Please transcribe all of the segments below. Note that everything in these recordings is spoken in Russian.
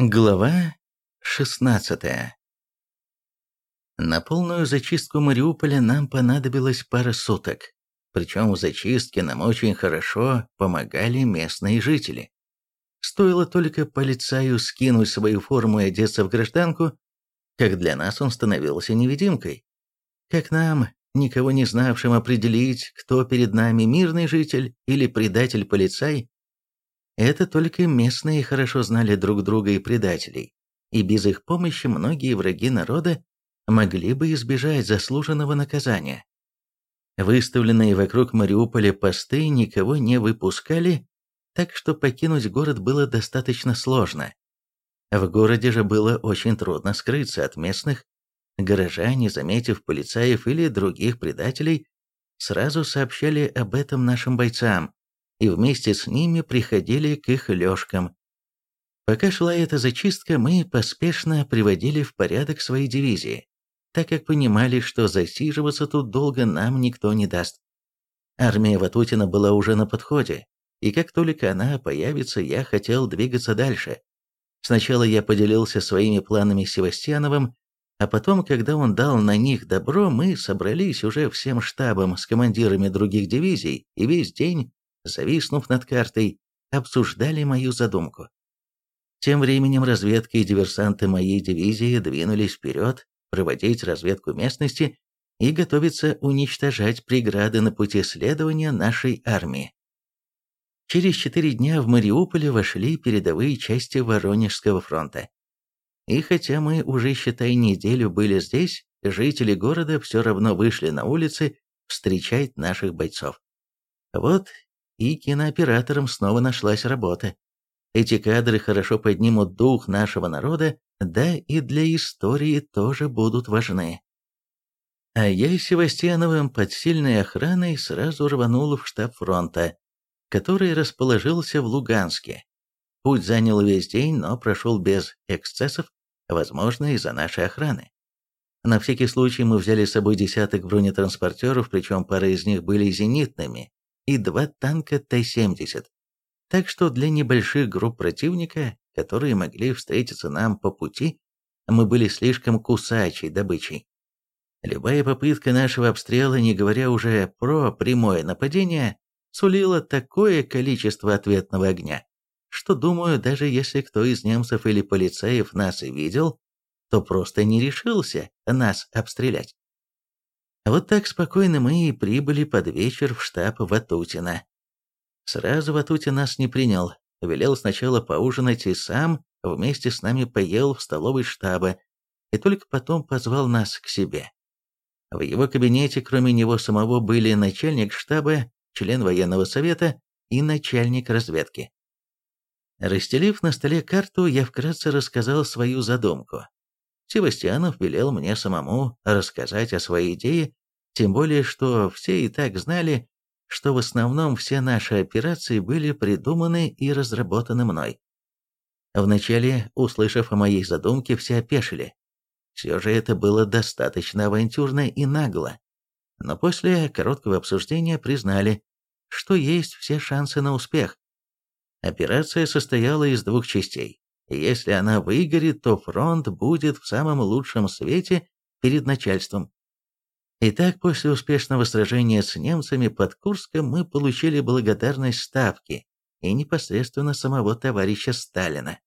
Глава 16 На полную зачистку Мариуполя нам понадобилось пара суток. Причем в зачистке нам очень хорошо помогали местные жители. Стоило только полицаю скинуть свою форму и одеться в гражданку, как для нас он становился невидимкой. Как нам, никого не знавшим, определить, кто перед нами мирный житель или предатель-полицай, это только местные хорошо знали друг друга и предателей, и без их помощи многие враги народа могли бы избежать заслуженного наказания. Выставленные вокруг Мариуполя посты никого не выпускали, так что покинуть город было достаточно сложно. В городе же было очень трудно скрыться от местных. Горожане, заметив полицаев или других предателей, сразу сообщали об этом нашим бойцам, и вместе с ними приходили к их лёжкам. Пока шла эта зачистка, мы поспешно приводили в порядок свои дивизии, так как понимали, что засиживаться тут долго нам никто не даст. Армия Ватутина была уже на подходе, и как только она появится, я хотел двигаться дальше. Сначала я поделился своими планами с Севастьяновым, а потом, когда он дал на них добро, мы собрались уже всем штабом с командирами других дивизий и весь день зависнув над картой, обсуждали мою задумку. Тем временем разведка и диверсанты моей дивизии двинулись вперед, проводить разведку местности и готовиться уничтожать преграды на пути следования нашей армии. Через четыре дня в Мариуполе вошли передовые части Воронежского фронта. И хотя мы уже, считай, неделю были здесь, жители города все равно вышли на улицы встречать наших бойцов. Вот и кинооператорам снова нашлась работа. Эти кадры хорошо поднимут дух нашего народа, да и для истории тоже будут важны. А я с Севастьяновым под сильной охраной сразу рванул в штаб фронта, который расположился в Луганске. Путь занял весь день, но прошел без эксцессов, возможно, из-за нашей охраны. На всякий случай мы взяли с собой десяток бронетранспортеров, причем пара из них были зенитными, и два танка Т-70. Так что для небольших групп противника, которые могли встретиться нам по пути, мы были слишком кусачей добычей. Любая попытка нашего обстрела, не говоря уже про прямое нападение, сулила такое количество ответного огня, что, думаю, даже если кто из немцев или полицеев нас и видел, то просто не решился нас обстрелять. Вот так спокойно мы и прибыли под вечер в штаб Ватутина. Сразу Ватутин нас не принял, велел сначала поужинать и сам вместе с нами поел в столовой штаба, и только потом позвал нас к себе. В его кабинете, кроме него самого, были начальник штаба, член военного совета и начальник разведки. Расстелив на столе карту, я вкратце рассказал свою задумку. Севастьянов велел мне самому рассказать о своей идее тем более, что все и так знали, что в основном все наши операции были придуманы и разработаны мной. Вначале, услышав о моей задумке, все опешили. Все же это было достаточно авантюрно и нагло. Но после короткого обсуждения признали, что есть все шансы на успех. Операция состояла из двух частей. Если она выгорит, то фронт будет в самом лучшем свете перед начальством. Итак, после успешного сражения с немцами под Курском мы получили благодарность Ставки и непосредственно самого товарища Сталина.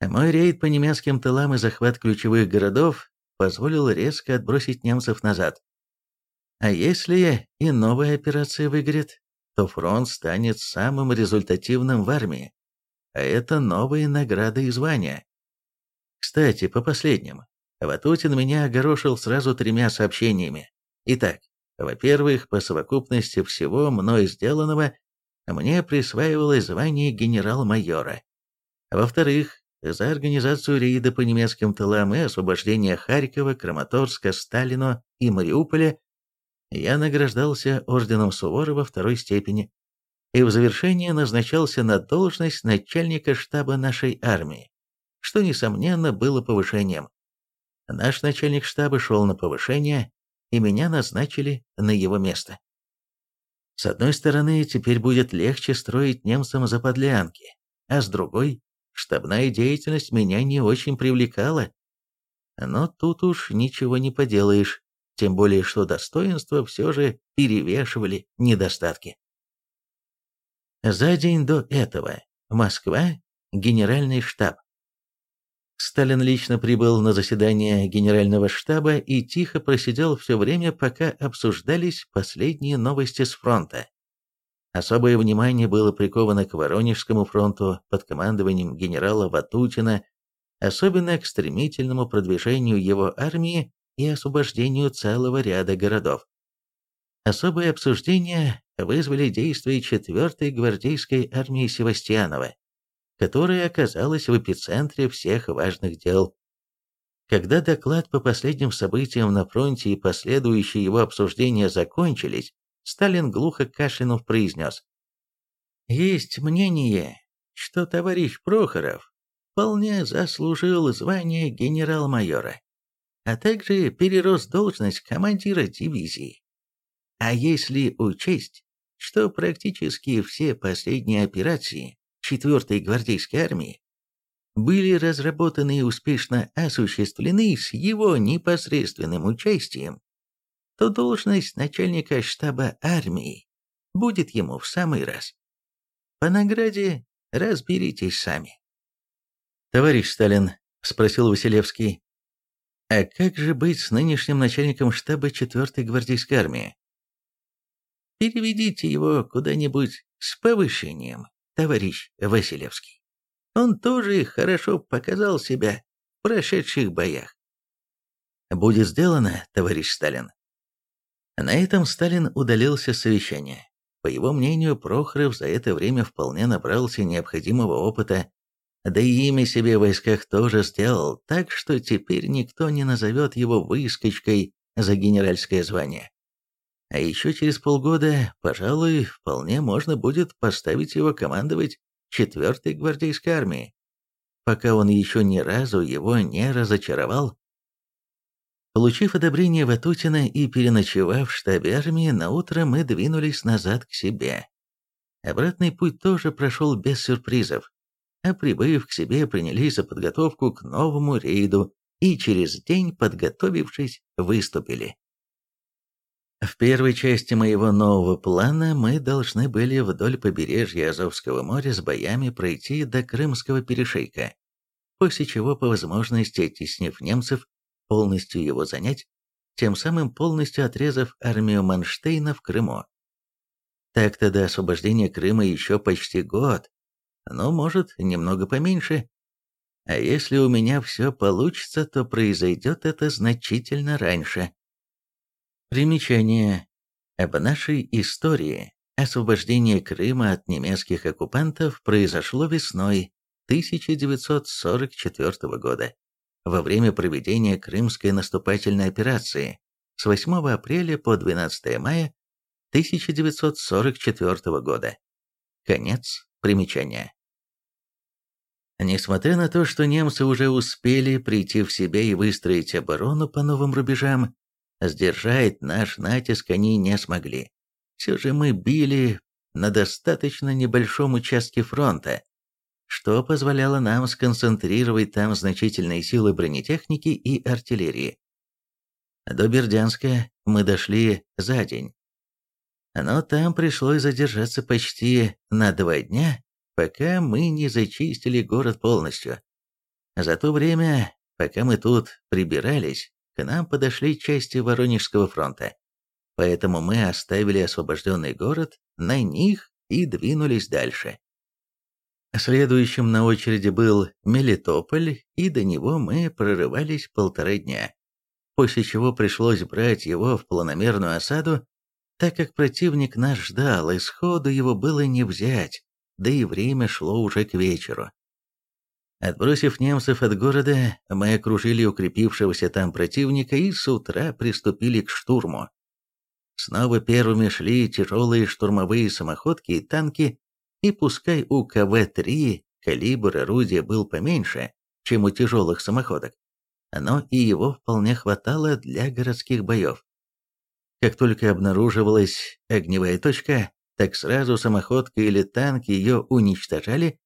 Мой рейд по немецким тылам и захват ключевых городов позволил резко отбросить немцев назад. А если и новая операция выиграет, то фронт станет самым результативным в армии, а это новые награды и звания. Кстати, по последним, Ватутин меня огорошил сразу тремя сообщениями. Итак, во-первых, по совокупности всего мной сделанного, мне присваивалось звание генерал-майора. Во-вторых, за организацию рейда по немецким тылам и освобождение Харькова, Краматорска, Сталина и Мариуполя я награждался орденом Суворова второй степени и в завершение назначался на должность начальника штаба нашей армии, что, несомненно, было повышением. Наш начальник штаба шел на повышение, и меня назначили на его место. С одной стороны, теперь будет легче строить немцам заподлянки, а с другой, штабная деятельность меня не очень привлекала. Но тут уж ничего не поделаешь, тем более что достоинства все же перевешивали недостатки. За день до этого Москва, Генеральный штаб. Сталин лично прибыл на заседание Генерального штаба и тихо просидел все время, пока обсуждались последние новости с фронта. Особое внимание было приковано к Воронежскому фронту под командованием генерала Ватутина, особенно к стремительному продвижению его армии и освобождению целого ряда городов. Особое обсуждение вызвали действия 4-й гвардейской армии Севастьянова, которая оказалась в эпицентре всех важных дел. Когда доклад по последним событиям на фронте и последующие его обсуждения закончились, Сталин глухо кашлянув произнес. «Есть мнение, что товарищ Прохоров вполне заслужил звание генерал-майора, а также перерос должность командира дивизии. А если учесть, что практически все последние операции 4-й гвардейской армии были разработаны и успешно осуществлены с его непосредственным участием, то должность начальника штаба армии будет ему в самый раз. По награде разберитесь сами. «Товарищ Сталин», — спросил Василевский, — «а как же быть с нынешним начальником штаба 4-й гвардейской армии?» «Переведите его куда-нибудь с повышением», товарищ Василевский. Он тоже хорошо показал себя в прошедших боях. Будет сделано, товарищ Сталин. На этом Сталин удалился с совещания. По его мнению, Прохоров за это время вполне набрался необходимого опыта, да и имя себе в войсках тоже сделал, так что теперь никто не назовет его выскочкой за генеральское звание. А еще через полгода, пожалуй, вполне можно будет поставить его командовать 4-й гвардейской армией, пока он еще ни разу его не разочаровал. Получив одобрение Ватутина и переночевав в штабе армии, наутро мы двинулись назад к себе. Обратный путь тоже прошел без сюрпризов, а прибыв к себе, принялись за подготовку к новому рейду и через день, подготовившись, выступили. В первой части моего нового плана мы должны были вдоль побережья Азовского моря с боями пройти до Крымского перешейка, после чего по возможности, оттеснив немцев, полностью его занять, тем самым полностью отрезав армию Манштейна в Крыму. Так-то до освобождения Крыма еще почти год, но, может, немного поменьше. А если у меня все получится, то произойдет это значительно раньше. Примечание. Об нашей истории. Освобождение Крыма от немецких оккупантов произошло весной 1944 года, во время проведения Крымской наступательной операции с 8 апреля по 12 мая 1944 года. Конец примечания. Несмотря на то, что немцы уже успели прийти в себя и выстроить оборону по новым рубежам, Сдержать наш натиск они не смогли. Все же мы били на достаточно небольшом участке фронта, что позволяло нам сконцентрировать там значительные силы бронетехники и артиллерии. До Бердянска мы дошли за день. Но там пришлось задержаться почти на два дня, пока мы не зачистили город полностью. За то время, пока мы тут прибирались, к нам подошли части Воронежского фронта. Поэтому мы оставили освобожденный город на них и двинулись дальше. Следующим на очереди был Мелитополь, и до него мы прорывались полтора дня, после чего пришлось брать его в планомерную осаду, так как противник нас ждал, и сходу его было не взять, да и время шло уже к вечеру. Отбросив немцев от города, мы окружили укрепившегося там противника и с утра приступили к штурму. Снова первыми шли тяжелые штурмовые самоходки и танки, и пускай у КВ-3 калибр орудия был поменьше, чем у тяжелых самоходок, но и его вполне хватало для городских боев. Как только обнаруживалась огневая точка, так сразу самоходка или танк ее уничтожали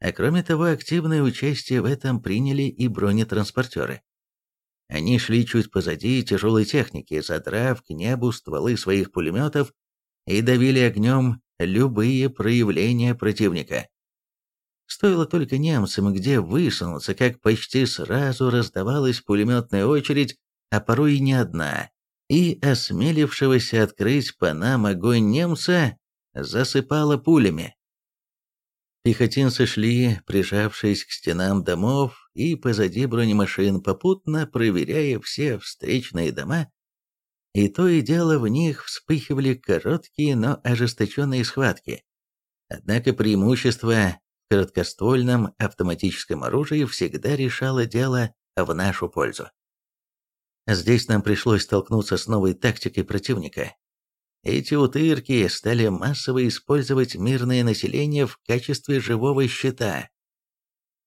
А кроме того, активное участие в этом приняли и бронетранспортеры. Они шли чуть позади тяжелой техники, задрав к небу стволы своих пулеметов и давили огнем любые проявления противника. Стоило только немцам где высунуться, как почти сразу раздавалась пулеметная очередь, а порой и не одна, и осмелившегося открыть по нам огонь немца засыпало пулями. Пехотинцы шли, прижавшись к стенам домов и позади бронемашин, попутно проверяя все встречные дома, и то и дело в них вспыхивали короткие, но ожесточенные схватки. Однако преимущество в короткоствольном автоматическом оружии всегда решало дело в нашу пользу. Здесь нам пришлось столкнуться с новой тактикой противника. Эти утырки стали массово использовать мирное население в качестве живого щита.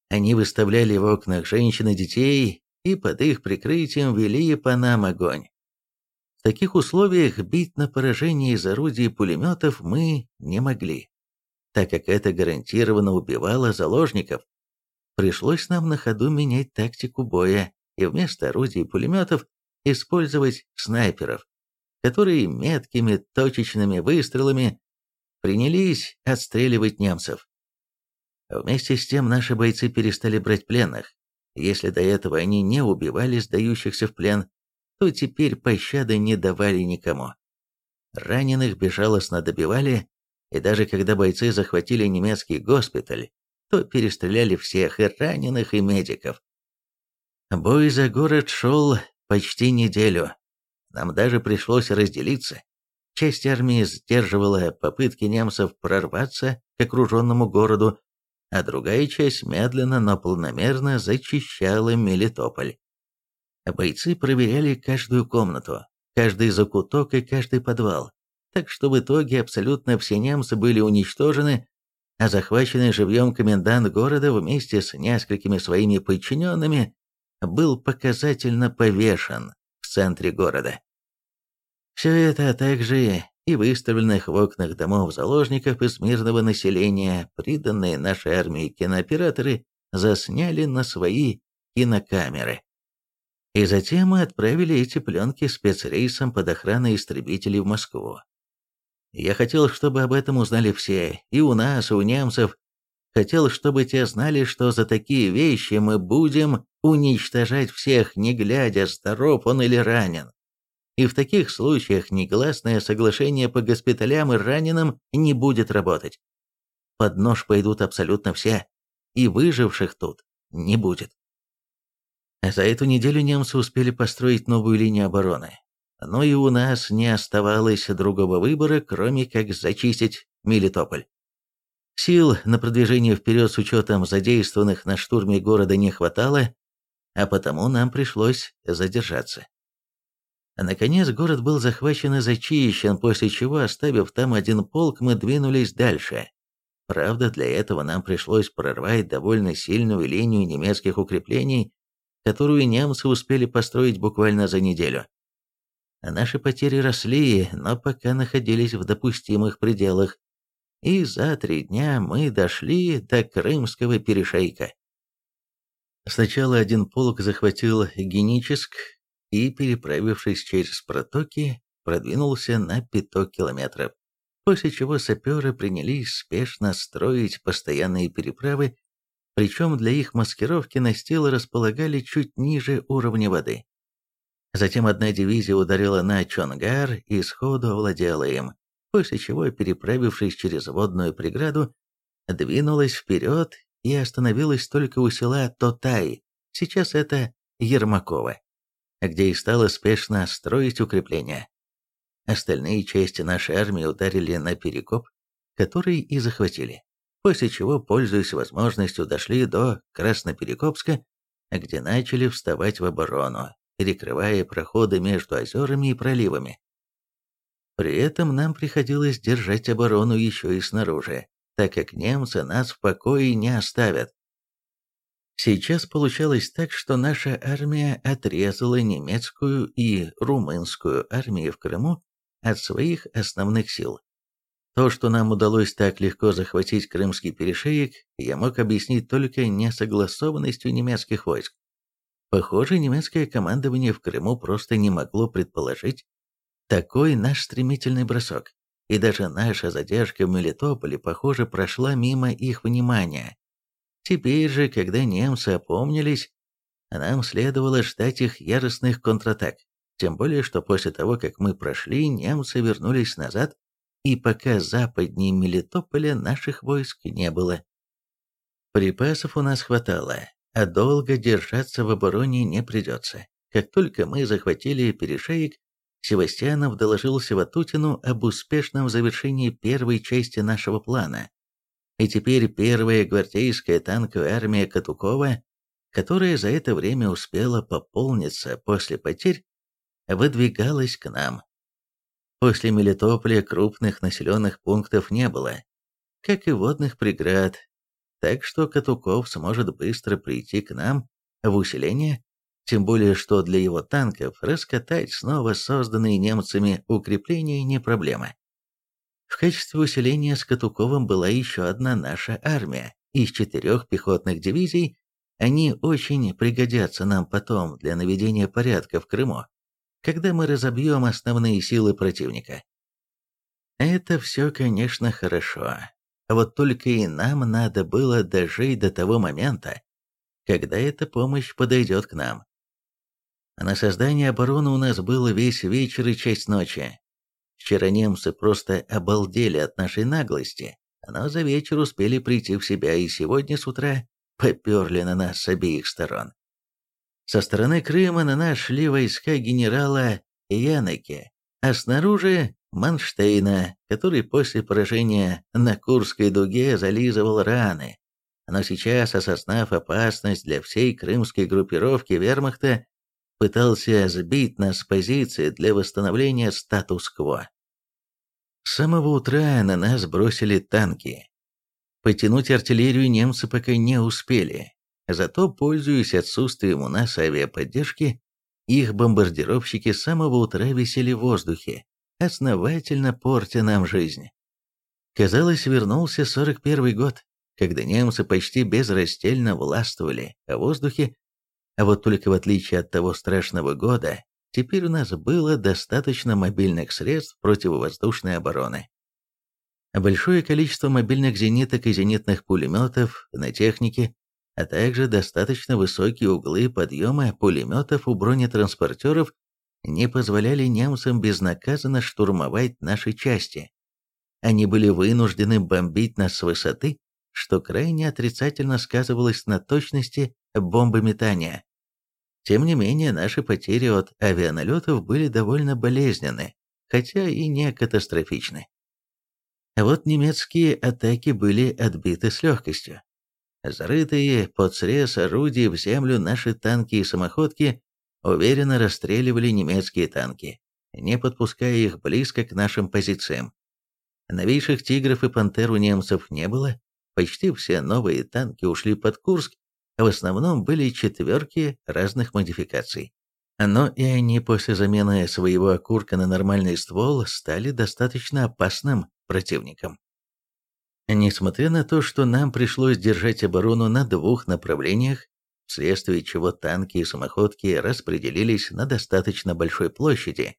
Они выставляли в окнах женщин и детей и под их прикрытием вели по нам огонь. В таких условиях бить на поражение из орудий пулеметов мы не могли, так как это гарантированно убивало заложников. Пришлось нам на ходу менять тактику боя и вместо орудий пулеметов использовать снайперов, которые меткими точечными выстрелами принялись отстреливать немцев. Вместе с тем наши бойцы перестали брать пленных. Если до этого они не убивали сдающихся в плен, то теперь пощады не давали никому. Раненых безжалостно добивали, и даже когда бойцы захватили немецкий госпиталь, то перестреляли всех, и раненых, и медиков. Бой за город шел почти неделю. Нам даже пришлось разделиться. Часть армии сдерживала попытки немцев прорваться к окруженному городу, а другая часть медленно, но планомерно зачищала Мелитополь. Бойцы проверяли каждую комнату, каждый закуток и каждый подвал, так что в итоге абсолютно все немцы были уничтожены, а захваченный живьем комендант города вместе с несколькими своими подчиненными был показательно повешен в центре города. Все это, а также и выставленных в окнах домов заложников из мирного населения, приданные нашей армии кинооператоры, засняли на свои кинокамеры. И затем мы отправили эти пленки спецрейсом под охраной истребителей в Москву. Я хотел, чтобы об этом узнали все, и у нас, и у немцев. Хотел, чтобы те знали, что за такие вещи мы будем уничтожать всех, не глядя, здоров он или ранен и в таких случаях негласное соглашение по госпиталям и раненым не будет работать. Под нож пойдут абсолютно все, и выживших тут не будет. За эту неделю немцы успели построить новую линию обороны. Но и у нас не оставалось другого выбора, кроме как зачистить Мелитополь. Сил на продвижение вперед с учетом задействованных на штурме города не хватало, а потому нам пришлось задержаться. Наконец город был захвачен и зачищен, после чего, оставив там один полк, мы двинулись дальше. Правда, для этого нам пришлось прорвать довольно сильную линию немецких укреплений, которую немцы успели построить буквально за неделю. Наши потери росли, но пока находились в допустимых пределах, и за три дня мы дошли до Крымского перешейка. Сначала один полк захватил Геническ, и, переправившись через протоки, продвинулся на пяток километров, после чего саперы принялись спешно строить постоянные переправы, причем для их маскировки настилы располагали чуть ниже уровня воды. Затем одна дивизия ударила на Чонгар и сходу овладела им, после чего, переправившись через водную преграду, двинулась вперед и остановилась только у села Тотай, сейчас это Ермакова где и стала спешно строить укрепления. Остальные части нашей армии ударили на Перекоп, который и захватили, после чего, пользуясь возможностью, дошли до Красноперекопска, где начали вставать в оборону, перекрывая проходы между озерами и проливами. При этом нам приходилось держать оборону еще и снаружи, так как немцы нас в покое не оставят. Сейчас получалось так, что наша армия отрезала немецкую и румынскую армии в Крыму от своих основных сил. То, что нам удалось так легко захватить Крымский перешеек, я мог объяснить только несогласованностью немецких войск. Похоже, немецкое командование в Крыму просто не могло предположить такой наш стремительный бросок, и даже наша задержка в Мелитополе, похоже, прошла мимо их внимания. Теперь же, когда немцы опомнились, нам следовало ждать их яростных контратак, тем более, что после того, как мы прошли, немцы вернулись назад и пока западнее Мелитополя наших войск не было. Припасов у нас хватало, а долго держаться в обороне не придется. Как только мы захватили перешеек, Севастьянов доложился Ватутину об успешном завершении первой части нашего плана. И теперь первая гвардейская танковая армия Катукова, которая за это время успела пополниться после потерь, выдвигалась к нам. После Мелитополя крупных населенных пунктов не было, как и водных преград, так что Катуков сможет быстро прийти к нам в усиление, тем более что для его танков раскатать снова созданные немцами укрепления не проблема. В качестве усиления с Катуковым была еще одна наша армия из четырех пехотных дивизий, они очень пригодятся нам потом для наведения порядка в Крыму когда мы разобьем основные силы противника. Это все, конечно, хорошо. Вот только и нам надо было дожить до того момента, когда эта помощь подойдет к нам. На создание обороны у нас было весь вечер и часть ночи. Вчера немцы просто обалдели от нашей наглости, но за вечер успели прийти в себя и сегодня с утра поперли на нас с обеих сторон. Со стороны Крыма на нас шли войска генерала Янеке, а снаружи Манштейна, который после поражения на Курской дуге зализывал раны. Но сейчас, осознав опасность для всей крымской группировки вермахта, пытался сбить нас с позиции для восстановления статус-кво. С самого утра на нас бросили танки. Потянуть артиллерию немцы пока не успели, Зато, пользуясь отсутствием у нас авиаподдержки, их бомбардировщики с самого утра висели в воздухе, основательно портя нам жизнь. Казалось, вернулся 41 год, когда немцы почти безрастельно властвовали в воздухе, а вот только в отличие от того страшного года, теперь у нас было достаточно мобильных средств противовоздушной обороны. Большое количество мобильных зениток и зенитных пулеметов на технике а также достаточно высокие углы подъема пулеметов у бронетранспортеров не позволяли немцам безнаказанно штурмовать наши части. Они были вынуждены бомбить нас с высоты, что крайне отрицательно сказывалось на точности бомбометания. Тем не менее, наши потери от авианалетов были довольно болезненны, хотя и не катастрофичны. А вот немецкие атаки были отбиты с легкостью. Зарытые под срез орудий в землю наши танки и самоходки уверенно расстреливали немецкие танки, не подпуская их близко к нашим позициям. Новейших «Тигров» и «Пантер» у немцев не было, почти все новые танки ушли под Курск, в основном были четверки разных модификаций. Но и они после замены своего окурка на нормальный ствол стали достаточно опасным противником. Несмотря на то, что нам пришлось держать оборону на двух направлениях, вследствие чего танки и самоходки распределились на достаточно большой площади,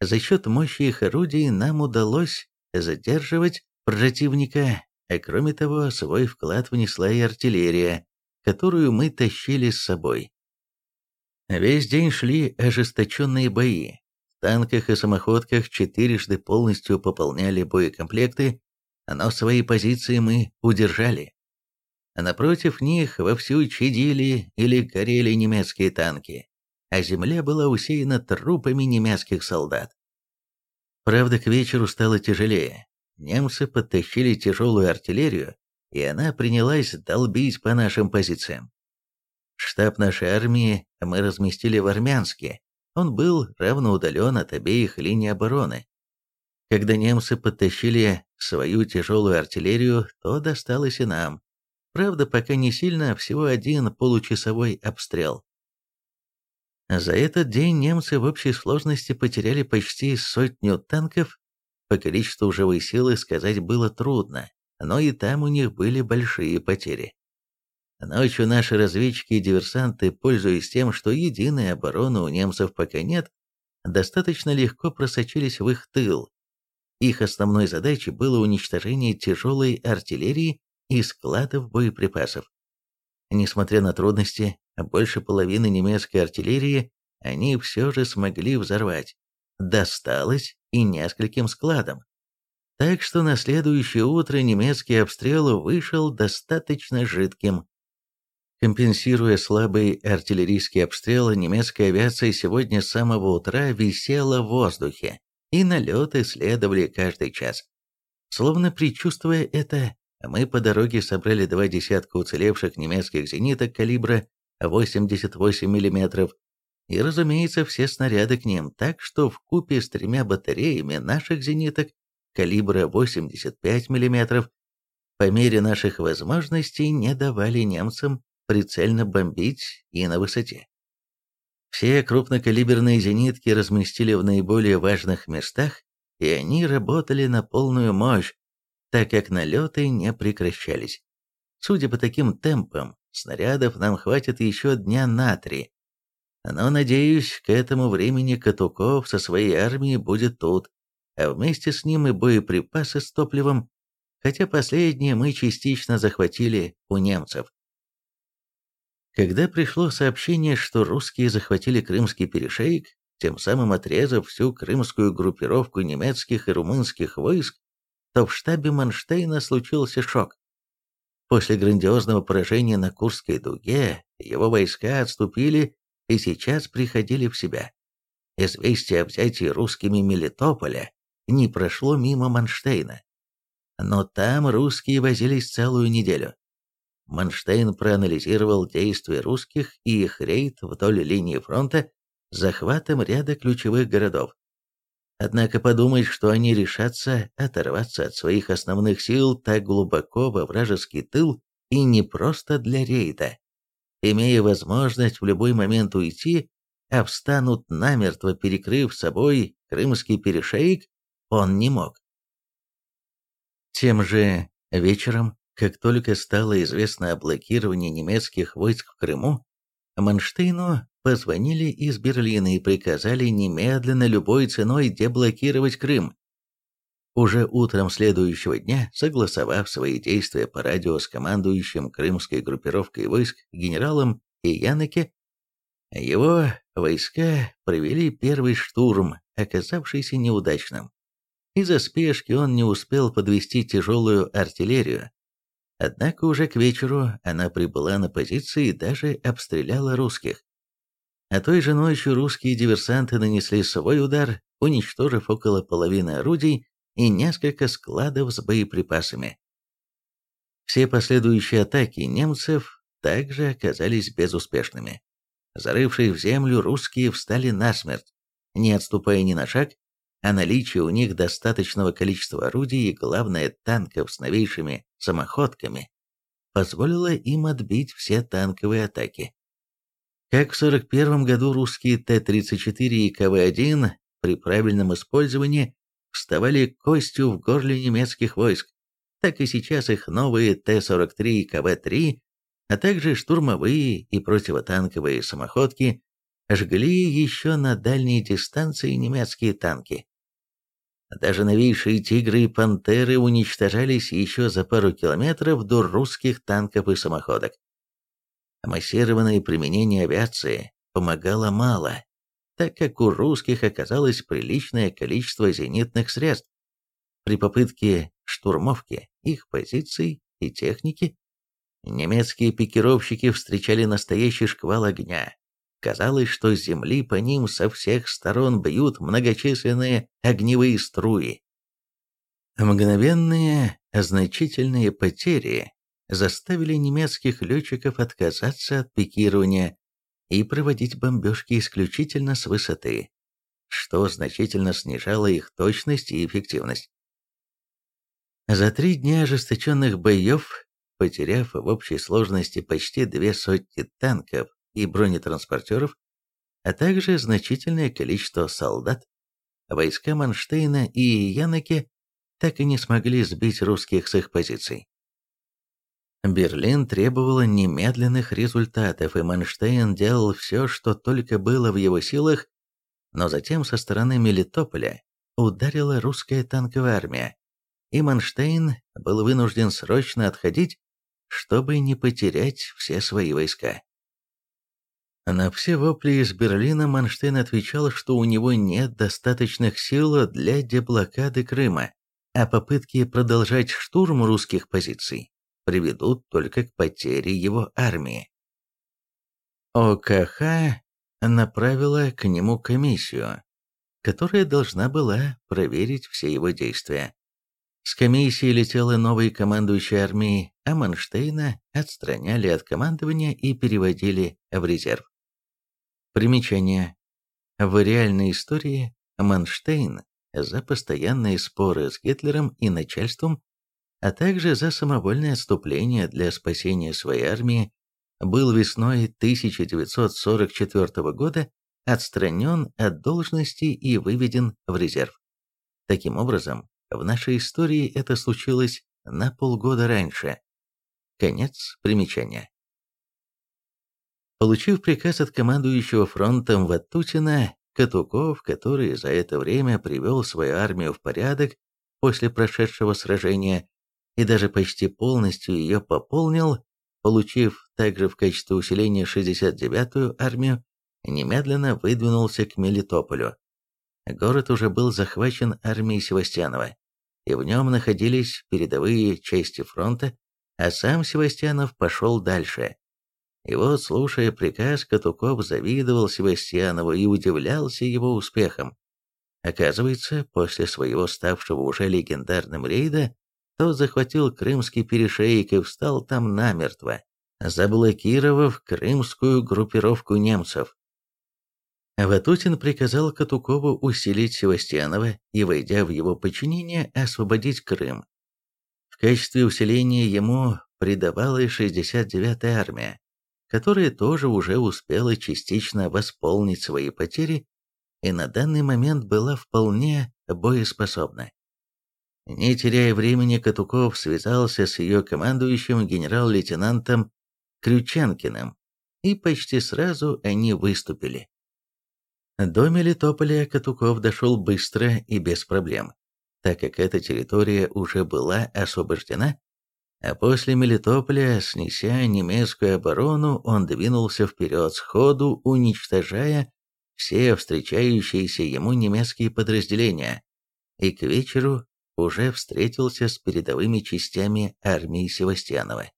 за счет мощи их орудий нам удалось задерживать противника, а кроме того, свой вклад внесла и артиллерия, которую мы тащили с собой. Весь день шли ожесточенные бои. В танках и самоходках четырежды полностью пополняли боекомплекты, но свои позиции мы удержали. А напротив них вовсю чадили или горели немецкие танки, а земля была усеяна трупами немецких солдат. Правда, к вечеру стало тяжелее. Немцы подтащили тяжелую артиллерию, и она принялась долбить по нашим позициям. Штаб нашей армии мы разместили в Армянске. Он был равноудален от обеих линий обороны. Когда немцы подтащили свою тяжелую артиллерию, то досталось и нам. Правда, пока не сильно, всего один получасовой обстрел. За этот день немцы в общей сложности потеряли почти сотню танков, По количеству живой силы сказать было трудно, но и там у них были большие потери. Ночью наши разведчики и диверсанты, пользуясь тем, что единой обороны у немцев пока нет, достаточно легко просочились в их тыл. Их основной задачей было уничтожение тяжелой артиллерии и складов боеприпасов. Несмотря на трудности, больше половины немецкой артиллерии они все же смогли взорвать. Досталось и нескольким складам. Так что на следующее утро немецкий обстрел вышел достаточно жидким. Компенсируя слабый артиллерийский обстрел, немецкая авиация сегодня с самого утра висела в воздухе, и налеты следовали каждый час. Словно предчувствуя это, мы по дороге собрали два десятка уцелевших немецких зениток калибра 88 мм и, разумеется, все снаряды к ним, так что в купе с тремя батареями наших зениток калибра 85 мм по мере наших возможностей не давали немцам прицельно бомбить и на высоте. Все крупнокалиберные зенитки разместили в наиболее важных местах, и они работали на полную мощь, так как налеты не прекращались. Судя по таким темпам, снарядов нам хватит еще дня на три. Но, надеюсь, к этому времени Катуков со своей армией будет тут, а вместе с ним и боеприпасы с топливом, хотя последние мы частично захватили у немцев. Когда пришло сообщение, что русские захватили Крымский перешейк, тем самым отрезав всю крымскую группировку немецких и румынских войск, то в штабе Манштейна случился шок. После грандиозного поражения на Курской дуге его войска отступили и сейчас приходили в себя. Известие о взятии русскими Мелитополя не прошло мимо Манштейна. Но там русские возились целую неделю. Манштейн проанализировал действия русских и их рейд вдоль линии фронта захватом ряда ключевых городов. Однако подумать, что они решатся оторваться от своих основных сил так глубоко во вражеский тыл и не просто для рейда. Имея возможность в любой момент уйти, а встанут намертво перекрыв собой крымский перешейк, он не мог. Тем же вечером как только стало известно о блокировании немецких войск в Крыму, Манштейну позвонили из Берлина и приказали немедленно любой ценой деблокировать Крым. Уже утром следующего дня, согласовав свои действия по радио с командующим крымской группировкой войск генералом Ияныке, его войска провели первый штурм, оказавшийся неудачным. Из-за спешки он не успел подвести тяжелую артиллерию, Однако уже к вечеру она прибыла на позиции и даже обстреляла русских. А той же ночью русские диверсанты нанесли свой удар, уничтожив около половины орудий и несколько складов с боеприпасами. Все последующие атаки немцев также оказались безуспешными. Зарывшие в землю, русские встали насмерть, не отступая ни на шаг, а наличие у них достаточного количества орудий и, главное, танков с новейшими самоходками позволило им отбить все танковые атаки. Как в 1941 году русские Т-34 и КВ-1 при правильном использовании вставали костью в горле немецких войск, так и сейчас их новые Т-43 и КВ-3, а также штурмовые и противотанковые самоходки жгли еще на дальней дистанции немецкие танки. Даже новейшие «Тигры» и «Пантеры» уничтожались еще за пару километров до русских танков и самоходок. Массированное применение авиации помогало мало, так как у русских оказалось приличное количество зенитных средств. При попытке штурмовки их позиций и техники немецкие пикировщики встречали настоящий шквал огня, Казалось, что с земли по ним со всех сторон бьют многочисленные огневые струи. Мгновенные, значительные потери заставили немецких летчиков отказаться от пикирования и проводить бомбежки исключительно с высоты, что значительно снижало их точность и эффективность. За три дня ожесточенных боев, потеряв в общей сложности почти две сотни танков и бронетранспортеров, а также значительное количество солдат, войска Манштейна и Янеке так и не смогли сбить русских с их позиций. Берлин требовал немедленных результатов, и Манштейн делал все, что только было в его силах, но затем со стороны Мелитополя ударила русская танковая армия, и Манштейн был вынужден срочно отходить, чтобы не потерять все свои войска. На все вопли из Берлина Манштейн отвечал, что у него нет достаточных сил для деблокады Крыма, а попытки продолжать штурм русских позиций приведут только к потере его армии. ОКХ направила к нему комиссию, которая должна была проверить все его действия. С комиссией летела новый командующий армией, а Манштейна отстраняли от командования и переводили в резерв. Примечание. В реальной истории Манштейн за постоянные споры с Гитлером и начальством, а также за самовольное отступление для спасения своей армии, был весной 1944 года отстранен от должности и выведен в резерв. Таким образом, в нашей истории это случилось на полгода раньше. Конец примечания. Получив приказ от командующего фронтом Ватутина, Катуков, который за это время привел свою армию в порядок после прошедшего сражения и даже почти полностью ее пополнил, получив также в качестве усиления 69-ю армию, немедленно выдвинулся к Мелитополю. Город уже был захвачен армией Севастьянова, и в нем находились передовые части фронта, а сам Севастьянов пошел дальше, и вот, слушая приказ, Катуков завидовал Севастьянову и удивлялся его успехам. Оказывается, после своего ставшего уже легендарным рейда, тот захватил крымский перешейк и встал там намертво, заблокировав крымскую группировку немцев. Ватутин приказал Катукову усилить Севастьянова и, войдя в его подчинение, освободить Крым. В качестве усиления ему придавалась 69-я армия, которая тоже уже успела частично восполнить свои потери и на данный момент была вполне боеспособна. Не теряя времени, Катуков связался с ее командующим генерал-лейтенантом Крюченкиным, и почти сразу они выступили. До Мелитополя Катуков дошел быстро и без проблем, так как эта территория уже была освобождена а после Мелитополя, снеся немецкую оборону, он двинулся вперед, сходу уничтожая все встречающиеся ему немецкие подразделения, и к вечеру уже встретился с передовыми частями армии Севастьянова.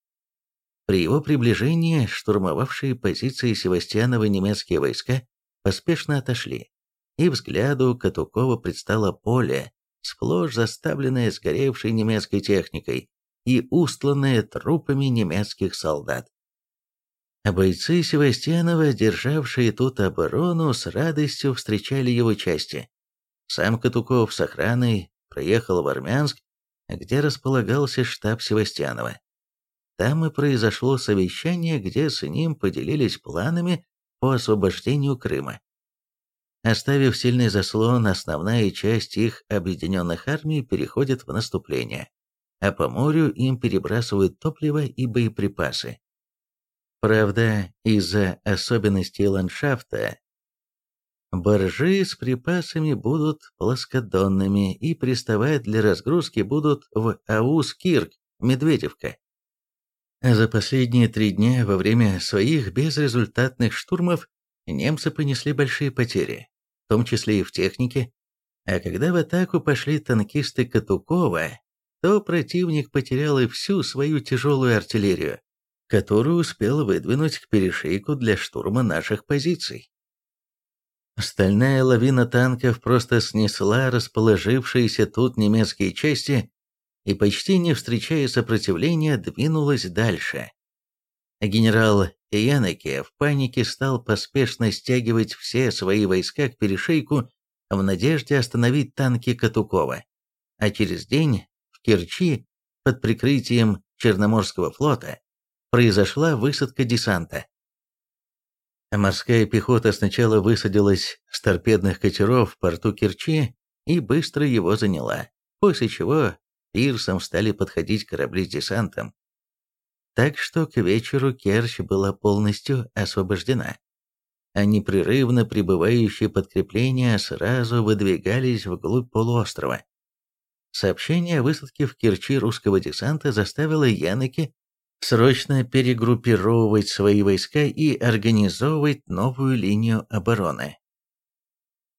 При его приближении штурмовавшие позиции Севастьянова немецкие войска поспешно отошли, и взгляду Катукова предстало поле, сплошь заставленное сгоревшей немецкой техникой, и устланная трупами немецких солдат. Бойцы Севастьянова, державшие тут оборону, с радостью встречали его части. Сам Катуков с охраной проехал в Армянск, где располагался штаб Севастьянова. Там и произошло совещание, где с ним поделились планами по освобождению Крыма. Оставив сильный заслон, основная часть их объединенных армий переходит в наступление а по морю им перебрасывают топливо и боеприпасы. Правда, из-за особенностей ландшафта Боржи с припасами будут плоскодонными и приставать для разгрузки будут в Аус-Кирк, Медведевка. За последние три дня во время своих безрезультатных штурмов немцы понесли большие потери, в том числе и в технике, а когда в атаку пошли танкисты Катукова, то противник потерял и всю свою тяжелую артиллерию, которую успел выдвинуть к перешейку для штурма наших позиций. Стальная лавина танков просто снесла расположившиеся тут немецкие части и, почти не встречая сопротивления, двинулась дальше. Генерал Янеке в панике стал поспешно стягивать все свои войска к перешейку в надежде остановить танки Катукова, а через день Керчи под прикрытием Черноморского флота произошла высадка десанта. Морская пехота сначала высадилась с торпедных катеров в порту Керчи и быстро его заняла, после чего пирсом стали подходить корабли с десантом. Так что к вечеру Керчь была полностью освобождена. А непрерывно прибывающие подкрепления сразу выдвигались вглубь полуострова. Сообщение о высадке в Керчи русского десанта заставило Янеки срочно перегруппировывать свои войска и организовывать новую линию обороны.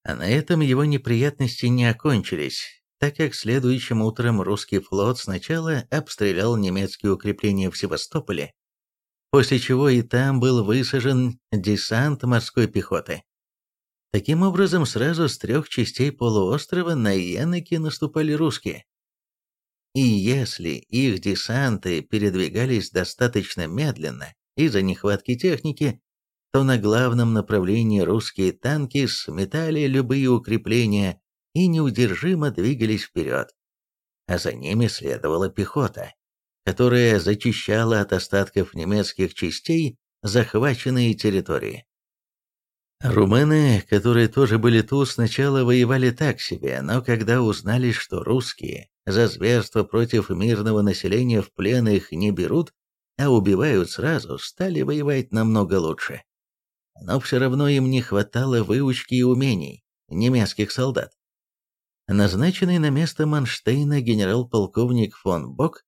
А на этом его неприятности не окончились, так как следующим утром русский флот сначала обстрелял немецкие укрепления в Севастополе, после чего и там был высажен десант морской пехоты. Таким образом, сразу с трех частей полуострова на Яныки наступали русские. И если их десанты передвигались достаточно медленно из-за нехватки техники, то на главном направлении русские танки сметали любые укрепления и неудержимо двигались вперед. А за ними следовала пехота, которая зачищала от остатков немецких частей захваченные территории. Румыны, которые тоже были тут, сначала воевали так себе, но когда узнали, что русские за зверство против мирного населения в плен их не берут, а убивают сразу, стали воевать намного лучше. Но все равно им не хватало выучки и умений немецких солдат. Назначенный на место Манштейна генерал-полковник фон Бок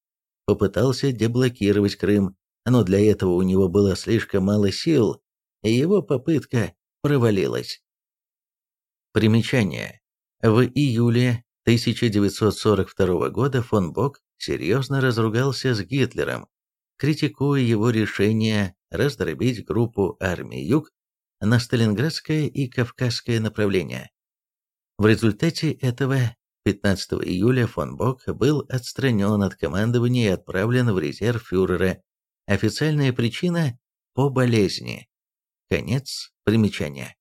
попытался деблокировать Крым, но для этого у него было слишком мало сил, и его попытка провалилась. Примечание. В июле 1942 года фон Бок серьезно разругался с Гитлером, критикуя его решение раздробить группу армий Юг на Сталинградское и Кавказское направления. В результате этого 15 июля фон Бок был отстранен от командования и отправлен в резерв фюрера. Официальная причина – по болезни. Конец примечания.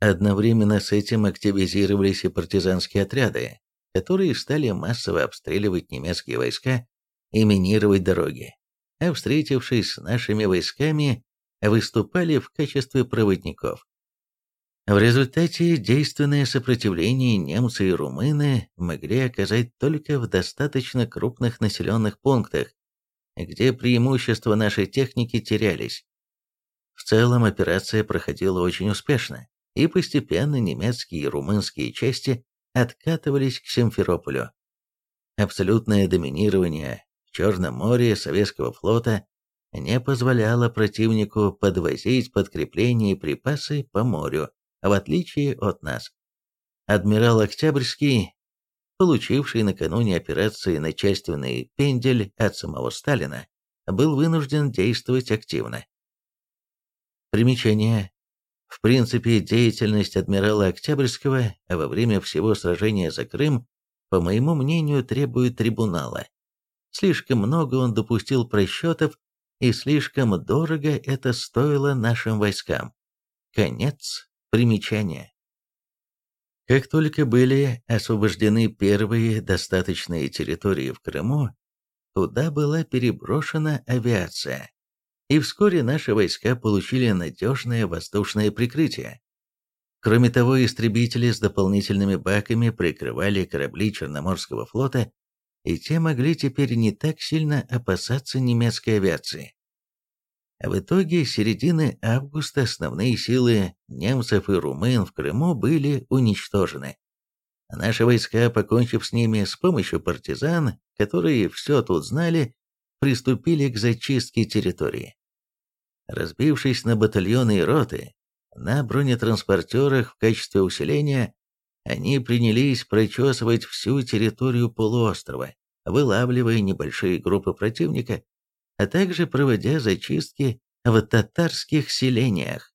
Одновременно с этим активизировались и партизанские отряды, которые стали массово обстреливать немецкие войска и минировать дороги, а встретившись с нашими войсками, выступали в качестве проводников. В результате действенное сопротивление немцы и румыны могли оказать только в достаточно крупных населенных пунктах, где преимущества нашей техники терялись. В целом операция проходила очень успешно, и постепенно немецкие и румынские части откатывались к Симферополю. Абсолютное доминирование в Черном море советского флота не позволяло противнику подвозить подкрепления и припасы по морю, в отличие от нас. Адмирал Октябрьский, получивший накануне операции начальственный пендель от самого Сталина, был вынужден действовать активно. Примечание. В принципе, деятельность адмирала Октябрьского во время всего сражения за Крым, по моему мнению, требует трибунала. Слишком много он допустил просчетов, и слишком дорого это стоило нашим войскам. Конец примечания. Как только были освобождены первые достаточные территории в Крыму, туда была переброшена авиация и вскоре наши войска получили надежное воздушное прикрытие. Кроме того, истребители с дополнительными баками прикрывали корабли Черноморского флота, и те могли теперь не так сильно опасаться немецкой авиации. В итоге, с середины августа основные силы немцев и румын в Крыму были уничтожены. Наши войска, покончив с ними с помощью партизан, которые все тут знали, приступили к зачистке территории. Разбившись на батальоны и роты, на бронетранспортерах в качестве усиления, они принялись прочесывать всю территорию полуострова, вылавливая небольшие группы противника, а также проводя зачистки в татарских селениях.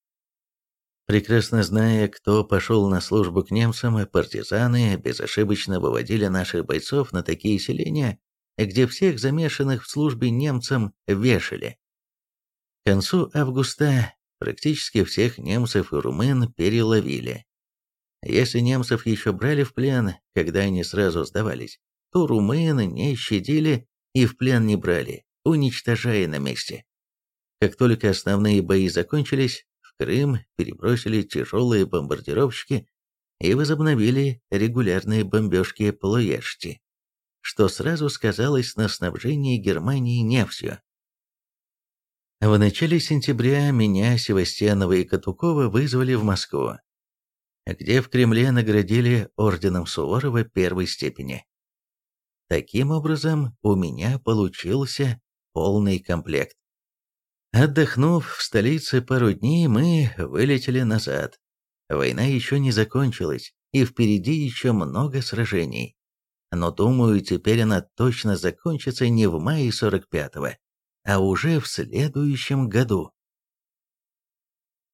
Прекрасно зная, кто пошел на службу к немцам, партизаны безошибочно выводили наших бойцов на такие селения, где всех замешанных в службе немцам вешали. К концу августа практически всех немцев и румын переловили. Если немцев еще брали в плен, когда они сразу сдавались, то румыны не щадили и в плен не брали, уничтожая на месте. Как только основные бои закончились, Крым перебросили тяжелые бомбардировщики и возобновили регулярные бомбежки Полуэшти, что сразу сказалось на снабжении Германии нефтью. В начале сентября меня, Севастьянова и Катукова вызвали в Москву, где в Кремле наградили орденом Суворова первой степени. Таким образом, у меня получился полный комплект. Отдохнув в столице пару дней, мы вылетели назад. Война еще не закончилась, и впереди еще много сражений. Но, думаю, теперь она точно закончится не в мае 45-го, а уже в следующем году.